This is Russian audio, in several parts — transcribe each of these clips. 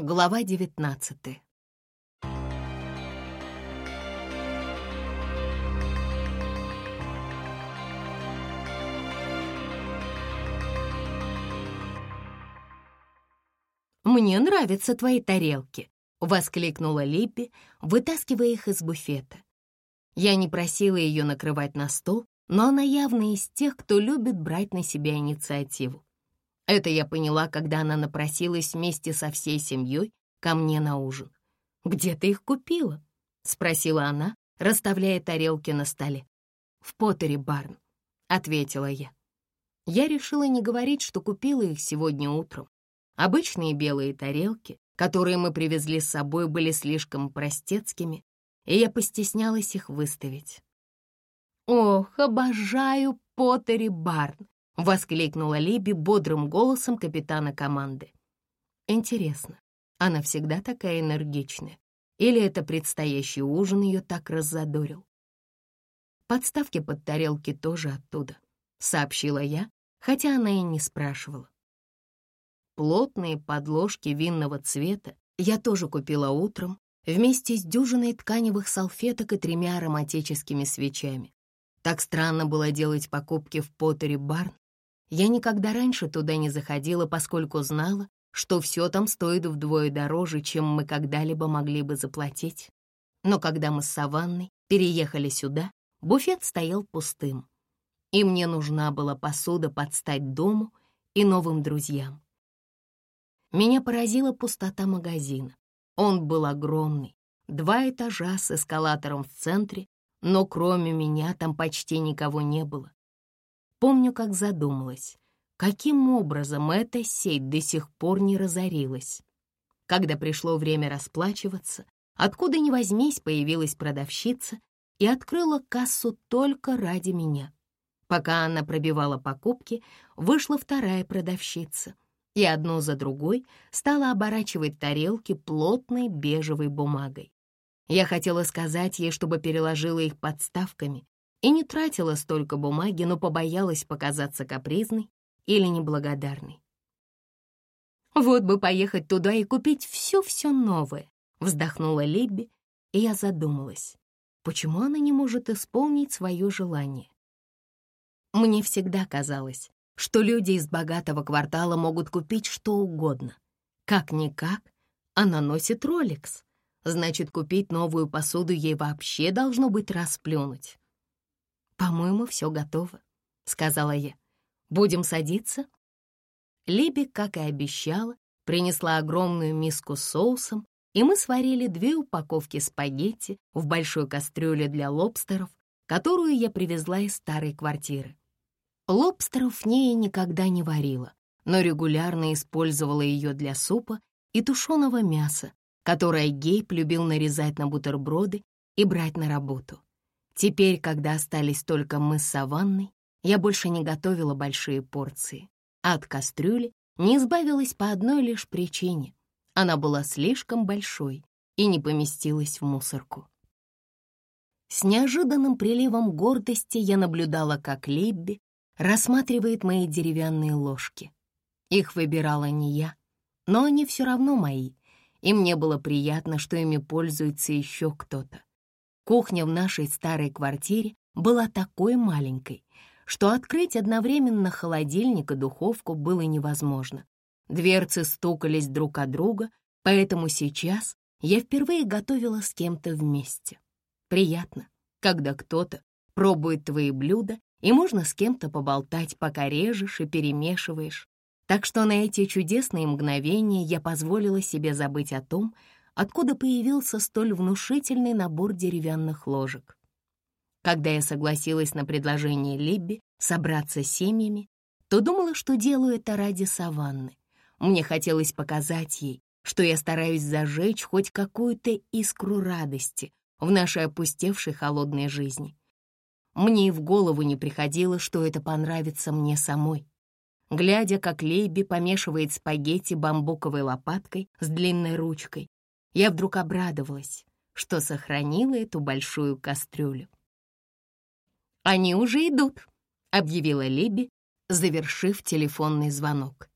Глава девятнадцатая. «Мне нравятся твои тарелки», — воскликнула Липпи, вытаскивая их из буфета. Я не просила ее накрывать на стол, но она явно из тех, кто любит брать на себя инициативу. Это я поняла, когда она напросилась вместе со всей семьей ко мне на ужин. «Где ты их купила?» — спросила она, расставляя тарелки на столе. «В Поттере Барн», — ответила я. Я решила не говорить, что купила их сегодня утром. Обычные белые тарелки, которые мы привезли с собой, были слишком простецкими, и я постеснялась их выставить. «Ох, обожаю Поттери Барн!» — воскликнула Либи бодрым голосом капитана команды. «Интересно, она всегда такая энергичная? Или это предстоящий ужин ее так раззадорил?» «Подставки под тарелки тоже оттуда», — сообщила я, хотя она и не спрашивала. Плотные подложки винного цвета я тоже купила утром вместе с дюжиной тканевых салфеток и тремя ароматическими свечами. Так странно было делать покупки в Поттере Барн. Я никогда раньше туда не заходила, поскольку знала, что все там стоит вдвое дороже, чем мы когда-либо могли бы заплатить. Но когда мы с Саванной переехали сюда, буфет стоял пустым, и мне нужна была посуда под стать дому и новым друзьям. Меня поразила пустота магазина. Он был огромный, два этажа с эскалатором в центре, но кроме меня там почти никого не было. Помню, как задумалась, каким образом эта сеть до сих пор не разорилась. Когда пришло время расплачиваться, откуда ни возьмись появилась продавщица и открыла кассу только ради меня. Пока она пробивала покупки, вышла вторая продавщица — и одну за другой стала оборачивать тарелки плотной бежевой бумагой. Я хотела сказать ей, чтобы переложила их подставками и не тратила столько бумаги, но побоялась показаться капризной или неблагодарной. «Вот бы поехать туда и купить все-все новое», — вздохнула Либби, и я задумалась, почему она не может исполнить свое желание. Мне всегда казалось, что люди из богатого квартала могут купить что угодно. Как-никак, она носит Ролекс. Значит, купить новую посуду ей вообще должно быть расплюнуть. «По-моему, все готово», — сказала я. «Будем садиться?» Либи, как и обещала, принесла огромную миску с соусом, и мы сварили две упаковки спагетти в большой кастрюле для лобстеров, которую я привезла из старой квартиры. Лобстеров Нея никогда не варила, но регулярно использовала ее для супа и тушеного мяса, которое Гейб любил нарезать на бутерброды и брать на работу. Теперь, когда остались только мы с Саванной, я больше не готовила большие порции, а от кастрюли не избавилась по одной лишь причине. Она была слишком большой и не поместилась в мусорку. С неожиданным приливом гордости я наблюдала, как Либби рассматривает мои деревянные ложки. Их выбирала не я, но они все равно мои, и мне было приятно, что ими пользуется еще кто-то. Кухня в нашей старой квартире была такой маленькой, что открыть одновременно холодильник и духовку было невозможно. Дверцы стукались друг от друга, поэтому сейчас я впервые готовила с кем-то вместе. Приятно, когда кто-то пробует твои блюда и можно с кем-то поболтать, пока режешь и перемешиваешь. Так что на эти чудесные мгновения я позволила себе забыть о том, откуда появился столь внушительный набор деревянных ложек. Когда я согласилась на предложение Либби собраться семьями, то думала, что делаю это ради Саванны. Мне хотелось показать ей, что я стараюсь зажечь хоть какую-то искру радости в нашей опустевшей холодной жизни. Мне и в голову не приходило, что это понравится мне самой. Глядя, как Лейби помешивает спагетти бамбуковой лопаткой с длинной ручкой, я вдруг обрадовалась, что сохранила эту большую кастрюлю. «Они уже идут», — объявила Либи, завершив телефонный звонок.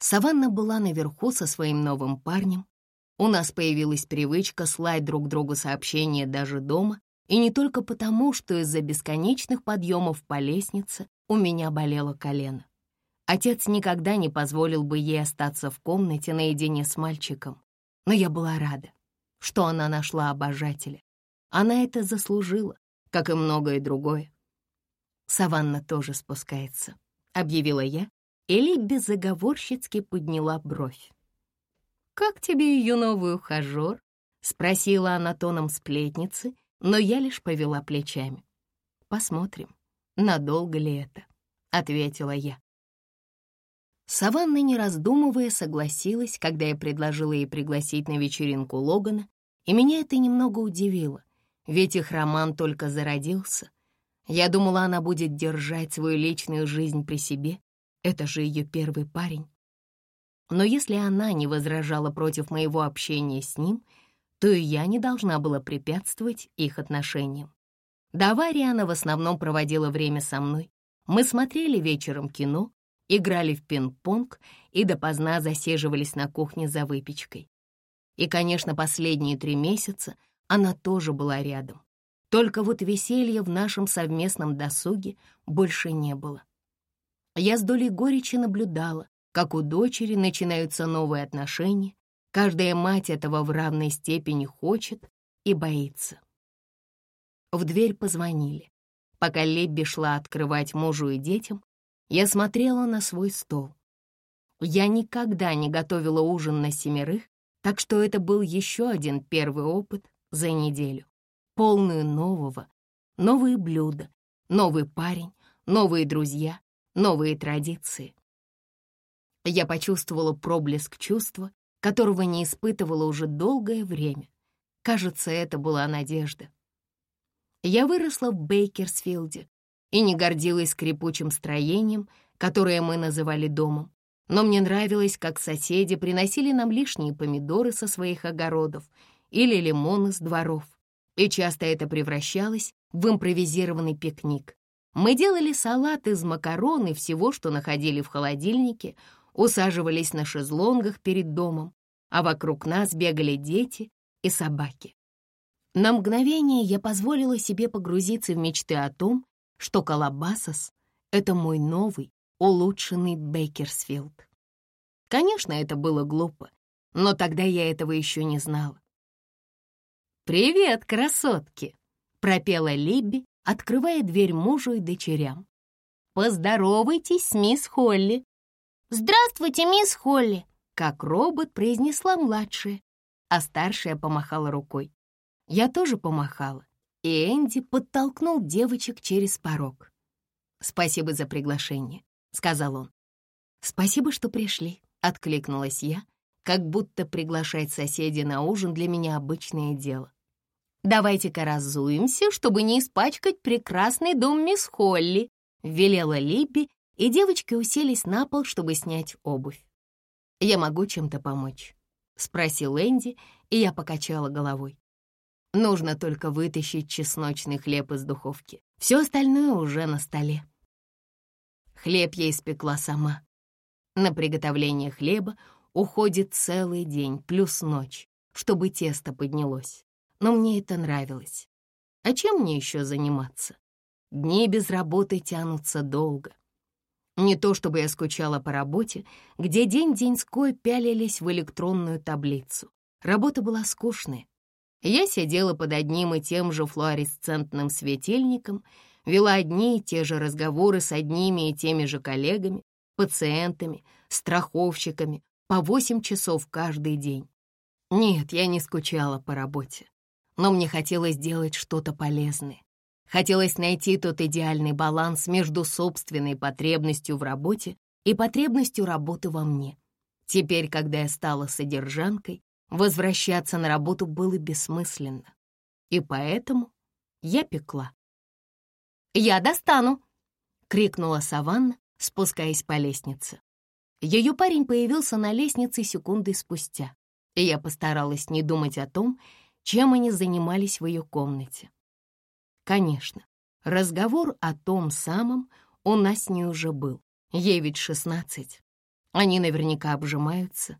Саванна была наверху со своим новым парнем, У нас появилась привычка слать друг другу сообщения даже дома, и не только потому, что из-за бесконечных подъемов по лестнице у меня болело колено. Отец никогда не позволил бы ей остаться в комнате наедине с мальчиком, но я была рада, что она нашла обожателя. Она это заслужила, как и многое другое. Саванна тоже спускается, объявила я, и Либби заговорщицки подняла бровь. «Как тебе ее новый ухажер?» — спросила она тоном сплетницы, но я лишь повела плечами. «Посмотрим, надолго ли это?» — ответила я. Саванна, не раздумывая, согласилась, когда я предложила ей пригласить на вечеринку Логана, и меня это немного удивило, ведь их роман только зародился. Я думала, она будет держать свою личную жизнь при себе, это же ее первый парень. Но если она не возражала против моего общения с ним, то и я не должна была препятствовать их отношениям. До аварии она в основном проводила время со мной. Мы смотрели вечером кино, играли в пинг-понг и допоздна засиживались на кухне за выпечкой. И, конечно, последние три месяца она тоже была рядом. Только вот веселья в нашем совместном досуге больше не было. Я с долей горечи наблюдала, как у дочери начинаются новые отношения. Каждая мать этого в равной степени хочет и боится. В дверь позвонили. Пока Лебби шла открывать мужу и детям, я смотрела на свой стол. Я никогда не готовила ужин на семерых, так что это был еще один первый опыт за неделю, полную нового, новые блюда, новый парень, новые друзья, новые традиции. Я почувствовала проблеск чувства, которого не испытывала уже долгое время. Кажется, это была надежда. Я выросла в Бейкерсфилде, и не гордилась скрипучим строением, которое мы называли домом. Но мне нравилось, как соседи приносили нам лишние помидоры со своих огородов или лимоны с дворов. И часто это превращалось в импровизированный пикник. Мы делали салат из макарон и всего, что находили в холодильнике, усаживались на шезлонгах перед домом, а вокруг нас бегали дети и собаки. На мгновение я позволила себе погрузиться в мечты о том, что Колобасос — это мой новый, улучшенный Бейкерсфилд. Конечно, это было глупо, но тогда я этого еще не знала. «Привет, красотки!» — пропела Либби, открывая дверь мужу и дочерям. «Поздоровайтесь с мисс Холли!» «Здравствуйте, мисс Холли!» Как робот произнесла младшая, а старшая помахала рукой. Я тоже помахала, и Энди подтолкнул девочек через порог. «Спасибо за приглашение», — сказал он. «Спасибо, что пришли», — откликнулась я, как будто приглашать соседей на ужин для меня обычное дело. «Давайте-ка разуемся, чтобы не испачкать прекрасный дом мисс Холли», — велела Липпи, и девочки уселись на пол, чтобы снять обувь. «Я могу чем-то помочь?» — спросил Энди, и я покачала головой. Нужно только вытащить чесночный хлеб из духовки. Все остальное уже на столе. Хлеб я испекла сама. На приготовление хлеба уходит целый день плюс ночь, чтобы тесто поднялось. Но мне это нравилось. А чем мне еще заниматься? Дни без работы тянутся долго. Не то чтобы я скучала по работе, где день-деньской пялились в электронную таблицу. Работа была скучная, я сидела под одним и тем же флуоресцентным светильником, вела одни и те же разговоры с одними и теми же коллегами, пациентами, страховщиками по восемь часов каждый день. Нет, я не скучала по работе, но мне хотелось делать что-то полезное. Хотелось найти тот идеальный баланс между собственной потребностью в работе и потребностью работы во мне. Теперь, когда я стала содержанкой, Возвращаться на работу было бессмысленно, и поэтому я пекла. «Я достану!» — крикнула Саванна, спускаясь по лестнице. Ее парень появился на лестнице секунды спустя, и я постаралась не думать о том, чем они занимались в ее комнате. Конечно, разговор о том самом у нас не уже был. Ей ведь шестнадцать. Они наверняка обжимаются,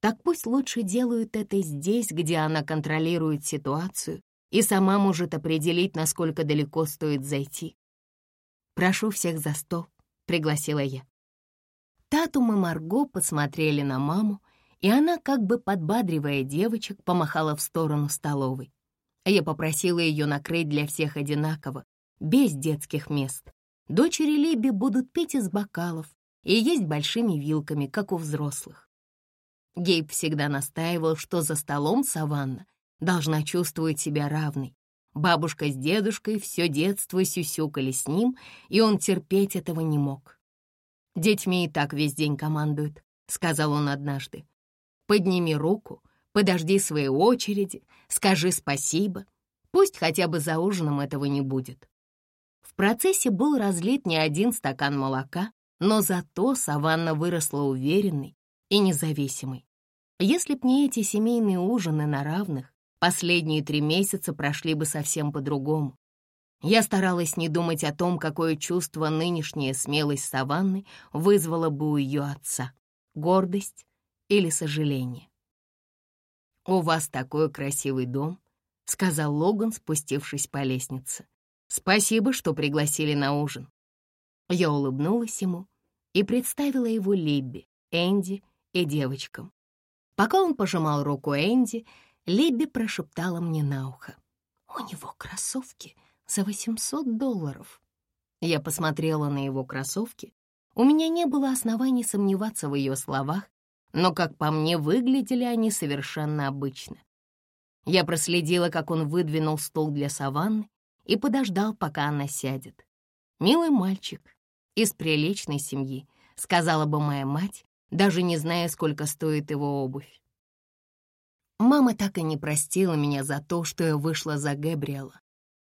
Так пусть лучше делают это здесь, где она контролирует ситуацию и сама может определить, насколько далеко стоит зайти. «Прошу всех за стол», — пригласила я. Татум и Марго посмотрели на маму, и она, как бы подбадривая девочек, помахала в сторону столовой. Я попросила ее накрыть для всех одинаково, без детских мест. Дочери Либи будут пить из бокалов и есть большими вилками, как у взрослых. Гейб всегда настаивал, что за столом Саванна должна чувствовать себя равной. Бабушка с дедушкой все детство сюсюкали с ним, и он терпеть этого не мог. «Детьми и так весь день командуют», — сказал он однажды. «Подними руку, подожди своей очереди, скажи спасибо. Пусть хотя бы за ужином этого не будет». В процессе был разлит не один стакан молока, но зато Саванна выросла уверенной и независимой. Если б не эти семейные ужины на равных, последние три месяца прошли бы совсем по-другому. Я старалась не думать о том, какое чувство нынешняя смелость Саванны вызвала бы у ее отца — гордость или сожаление. «У вас такой красивый дом», — сказал Логан, спустившись по лестнице. «Спасибо, что пригласили на ужин». Я улыбнулась ему и представила его Либби, Энди и девочкам. Пока он пожимал руку Энди, Либби прошептала мне на ухо. «У него кроссовки за 800 долларов». Я посмотрела на его кроссовки. У меня не было оснований сомневаться в ее словах, но, как по мне, выглядели они совершенно обычно. Я проследила, как он выдвинул стул для саванны и подождал, пока она сядет. «Милый мальчик, из приличной семьи», — сказала бы моя мать, даже не зная, сколько стоит его обувь. Мама так и не простила меня за то, что я вышла за Габриэла.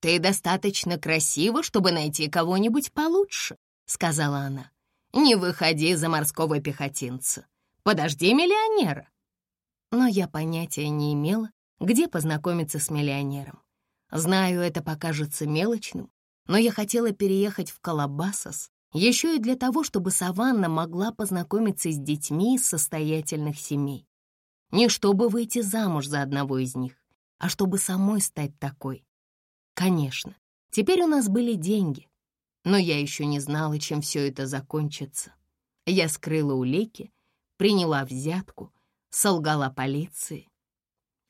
«Ты достаточно красива, чтобы найти кого-нибудь получше», — сказала она. «Не выходи за морского пехотинца. Подожди миллионера». Но я понятия не имела, где познакомиться с миллионером. Знаю, это покажется мелочным, но я хотела переехать в Колобасос еще и для того, чтобы Саванна могла познакомиться с детьми из состоятельных семей. Не чтобы выйти замуж за одного из них, а чтобы самой стать такой. Конечно, теперь у нас были деньги, но я еще не знала, чем все это закончится. Я скрыла улики, приняла взятку, солгала полиции.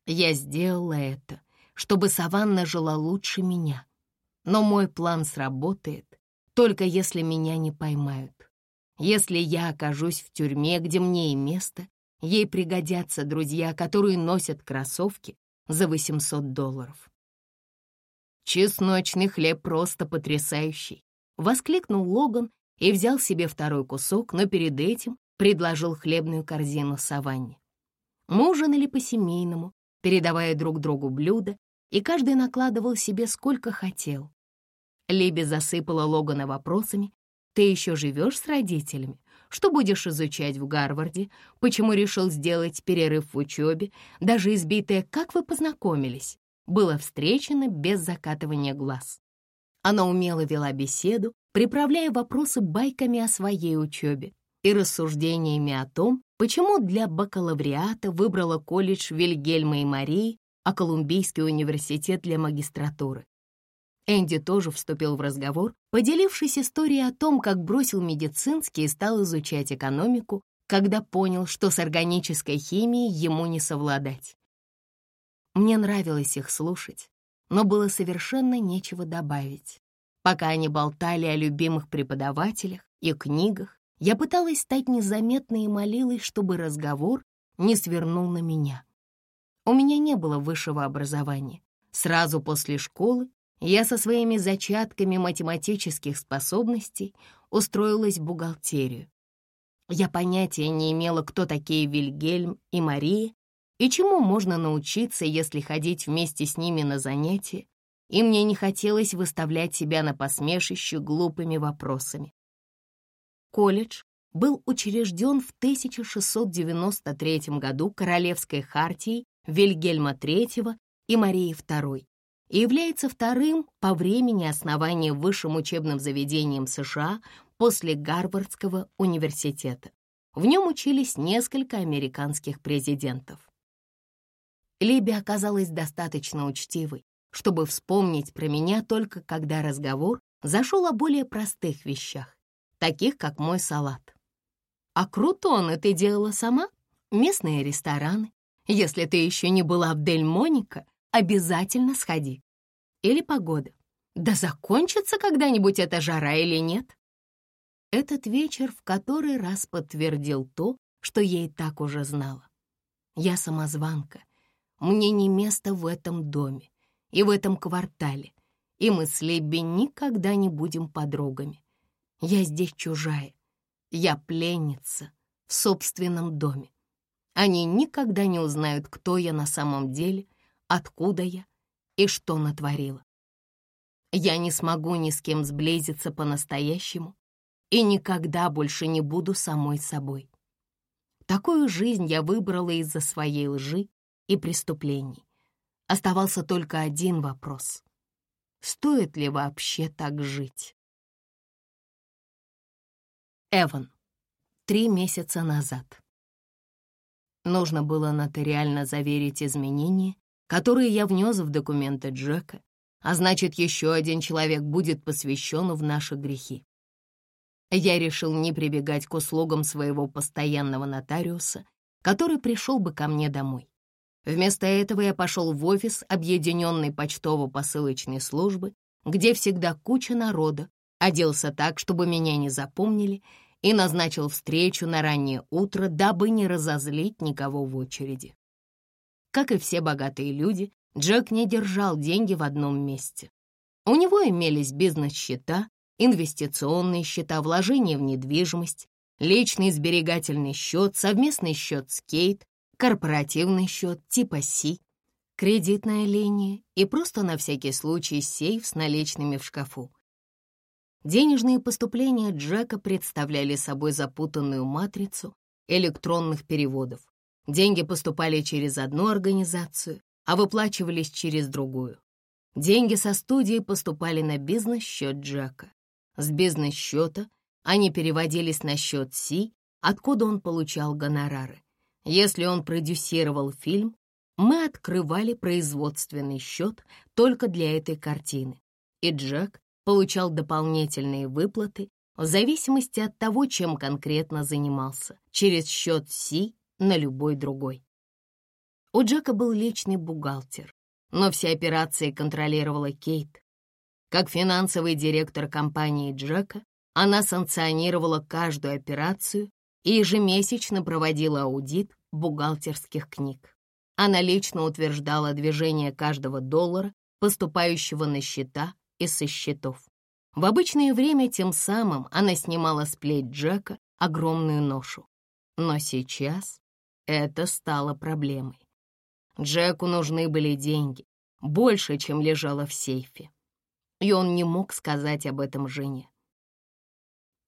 Я сделала это, чтобы Саванна жила лучше меня. Но мой план сработает, только если меня не поймают. Если я окажусь в тюрьме, где мне и место, ей пригодятся друзья, которые носят кроссовки за 800 долларов. «Чесночный хлеб просто потрясающий!» — воскликнул Логан и взял себе второй кусок, но перед этим предложил хлебную корзину Саванне. Мы ужинали по-семейному, передавая друг другу блюда, и каждый накладывал себе сколько хотел. Либи засыпала Логана вопросами. «Ты еще живешь с родителями? Что будешь изучать в Гарварде? Почему решил сделать перерыв в учебе? Даже избитая «Как вы познакомились?» было встречено без закатывания глаз. Она умело вела беседу, приправляя вопросы байками о своей учебе и рассуждениями о том, почему для бакалавриата выбрала колледж Вильгельма и Марии, а Колумбийский университет для магистратуры. Энди тоже вступил в разговор, поделившись историей о том, как бросил медицинский и стал изучать экономику, когда понял, что с органической химией ему не совладать. Мне нравилось их слушать, но было совершенно нечего добавить. Пока они болтали о любимых преподавателях и книгах, я пыталась стать незаметной и молилась, чтобы разговор не свернул на меня. У меня не было высшего образования. Сразу после школы я со своими зачатками математических способностей устроилась в бухгалтерию. Я понятия не имела, кто такие Вильгельм и Мария, и чему можно научиться, если ходить вместе с ними на занятия, и мне не хотелось выставлять себя на посмешище глупыми вопросами. Колледж был учрежден в 1693 году Королевской хартией Вильгельма III и Марии II и является вторым по времени основанием высшим учебным заведением США после Гарвардского университета. В нем учились несколько американских президентов. Либи оказалась достаточно учтивой, чтобы вспомнить про меня только когда разговор зашел о более простых вещах, таких как мой салат. А крутоны ты делала сама? Местные рестораны. Если ты еще не была в Дель Моника, обязательно сходи. Или погода. Да закончится когда-нибудь эта жара или нет? Этот вечер в который раз подтвердил то, что я и так уже знала. Я самозванка. Мне не место в этом доме и в этом квартале, и мы с Лебби никогда не будем подругами. Я здесь чужая, я пленница в собственном доме. Они никогда не узнают, кто я на самом деле, откуда я и что натворила. Я не смогу ни с кем сблизиться по-настоящему и никогда больше не буду самой собой. Такую жизнь я выбрала из-за своей лжи и преступлений. Оставался только один вопрос. Стоит ли вообще так жить? Эван. Три месяца назад. Нужно было нотариально заверить изменения, которые я внес в документы Джека, а значит, еще один человек будет посвящен в наши грехи. Я решил не прибегать к услугам своего постоянного нотариуса, который пришел бы ко мне домой. Вместо этого я пошел в офис Объединенной почтово-посылочной службы, где всегда куча народа, оделся так, чтобы меня не запомнили, и назначил встречу на раннее утро, дабы не разозлить никого в очереди. Как и все богатые люди, Джек не держал деньги в одном месте. У него имелись бизнес-счета, инвестиционные счета, вложения в недвижимость, личный сберегательный счет, совместный счет с Кейт, корпоративный счет типа Си, кредитная линия и просто на всякий случай сейф с наличными в шкафу. Денежные поступления Джека представляли собой запутанную матрицу электронных переводов. Деньги поступали через одну организацию, а выплачивались через другую. Деньги со студии поступали на бизнес-счет Джека. С бизнес-счета они переводились на счет Си, откуда он получал гонорары. Если он продюсировал фильм, мы открывали производственный счет только для этой картины, и Джек получал дополнительные выплаты в зависимости от того, чем конкретно занимался, через счет Си на любой другой. У Джека был личный бухгалтер, но все операции контролировала Кейт. Как финансовый директор компании Джека, она санкционировала каждую операцию и ежемесячно проводила аудит бухгалтерских книг. Она лично утверждала движение каждого доллара, поступающего на счета и со счетов. В обычное время тем самым она снимала с плеч Джека огромную ношу. Но сейчас это стало проблемой. Джеку нужны были деньги, больше, чем лежало в сейфе. И он не мог сказать об этом жене.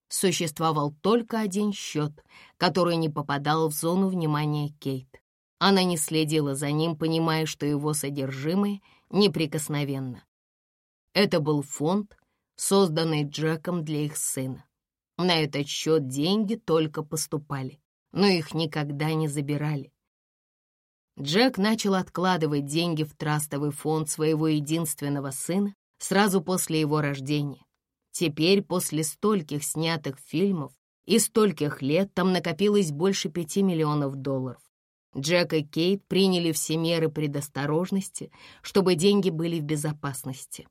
Существовал только один счет, который не попадал в зону внимания Кейт. Она не следила за ним, понимая, что его содержимое неприкосновенно. Это был фонд, созданный Джеком для их сына. На этот счет деньги только поступали, но их никогда не забирали. Джек начал откладывать деньги в трастовый фонд своего единственного сына сразу после его рождения. Теперь, после стольких снятых фильмов и стольких лет, там накопилось больше пяти миллионов долларов. Джек и Кейт приняли все меры предосторожности, чтобы деньги были в безопасности.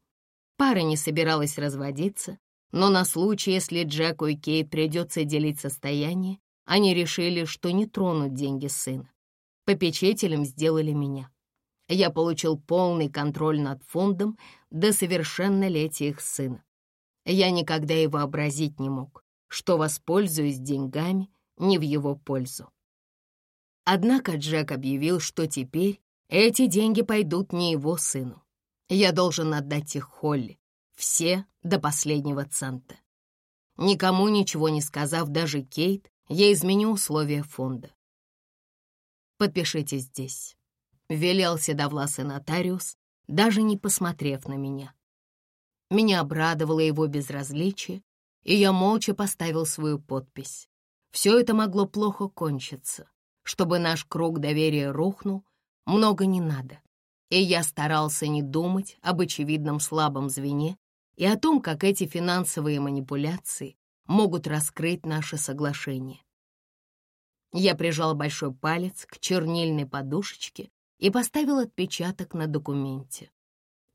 Пара не собиралась разводиться, но на случай, если Джеку и Кейт придется делить состояние, они решили, что не тронут деньги сына. Попечителем сделали меня. Я получил полный контроль над фондом до совершеннолетия их сына. Я никогда и вообразить не мог, что воспользуюсь деньгами не в его пользу. Однако Джек объявил, что теперь эти деньги пойдут не его сыну. Я должен отдать их Холли, все до последнего цента. Никому ничего не сказав, даже Кейт, я изменю условия фонда. Подпишите здесь. Велел седовласый нотариус, даже не посмотрев на меня. Меня обрадовало его безразличие, и я молча поставил свою подпись. Все это могло плохо кончиться. Чтобы наш круг доверия рухнул, много не надо. И я старался не думать об очевидном слабом звене и о том, как эти финансовые манипуляции могут раскрыть наше соглашение. Я прижал большой палец к чернильной подушечке и поставил отпечаток на документе.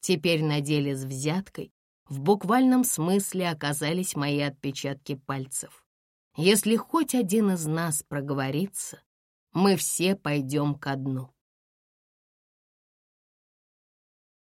Теперь на деле с взяткой в буквальном смысле оказались мои отпечатки пальцев. Если хоть один из нас проговорится, мы все пойдем ко дну.